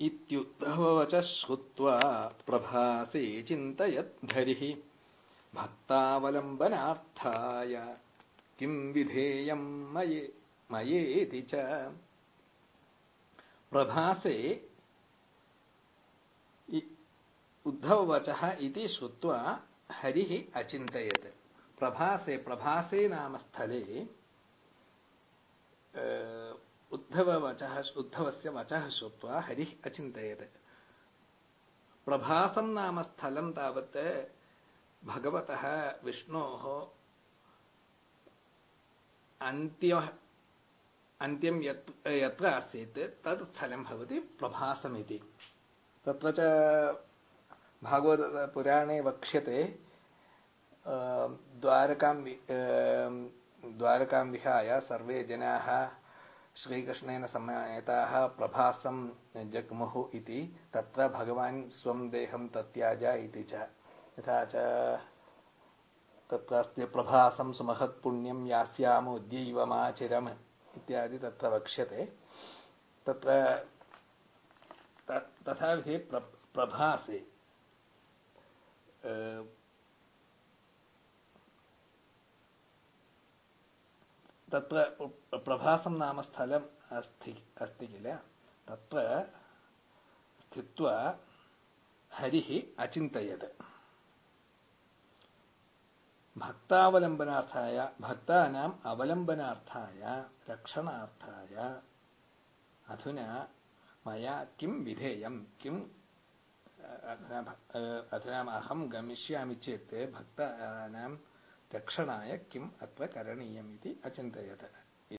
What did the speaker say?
इत्युद्धवच श्रुत्वा प्रभासे चिन्तयद्धरिः भक्तावलम्बनार्थाय किं विधेयं मये मयेति च। प्रभासे उद्धववचः इति श्रुत्वा हरिः अचिन्तयत्। प्रभासे प्रभासे नाम स्थले उद्धववचः उद्धवस्य वचः श्रुत्वा हरिः अचिन्तयत्। प्रभासं नाम स्थलं तावत् भगवतः विष्णोः अन्त्यः अन्त्यं यत् यत्र आसीत् तत् स्थलं भवति प्रभासमिति। भागवतपुराणे वक्ष्यते द्वारकां द्वारकां विहाय सर्वे जनाः श्रीकृष्णेन समयताः प्रभासं जग्मुः इति, तत्र भगवान् स्वं देहं तत्याज इति च। यथा च तत्र अस्ति प्रभासं सुमहत्पुण्यं यास्यामोद्यैवमाचिरम् इत्यादि तत्र वक्ष्यते। तत्र तथाविधे प्रभासे तत्र प्रभासं नाम स्थलम् अस्ति अस्ति किल? तत्र स्थित्वा हरिः अचिन्तयत्। भक्तावलम्बनार्थाय भक्तानाम् अवलम्बनार्थाय रक्षणार्थाय अधुना मया किं विधेयं किं अधुना अहं गमिष्यामि चेत् भक्तानां रक्षणाय किम् अत्र करणीयम् इति